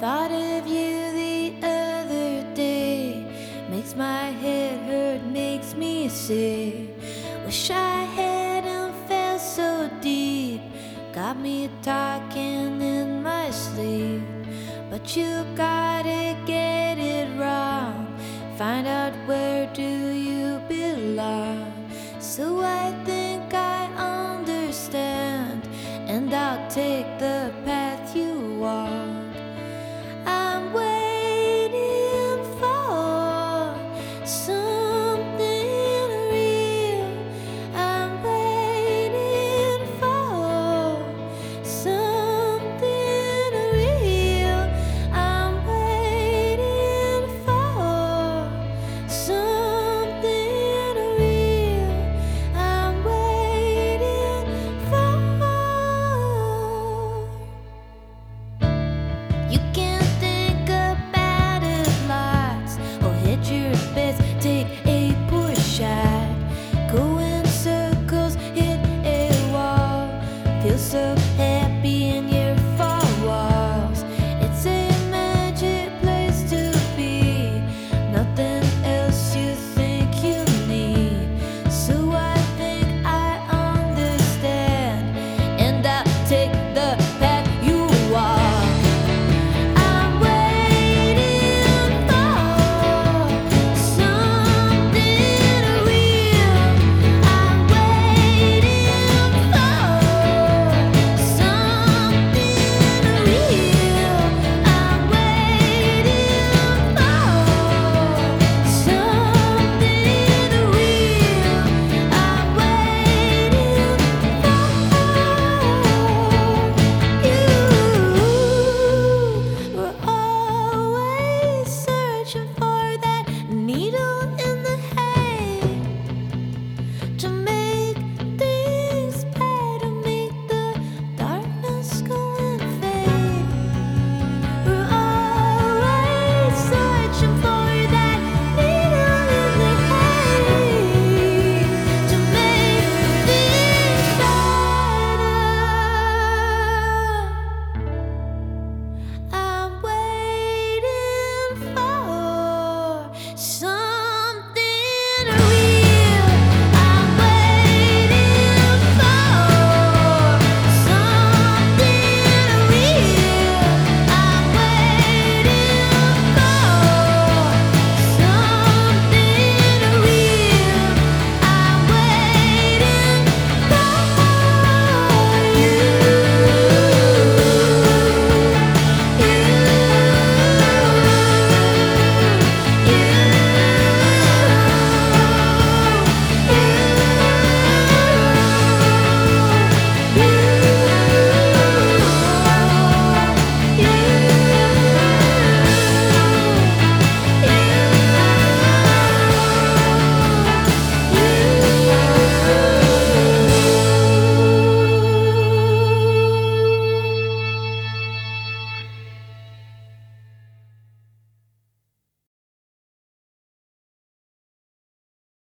Thought of you the other day. Makes my head hurt, makes me sick. Wish I hadn't fell so deep. Got me talking in my sleep. But you gotta get it wrong. Find out where do you belong. So I think I understand. And I'll take the path Go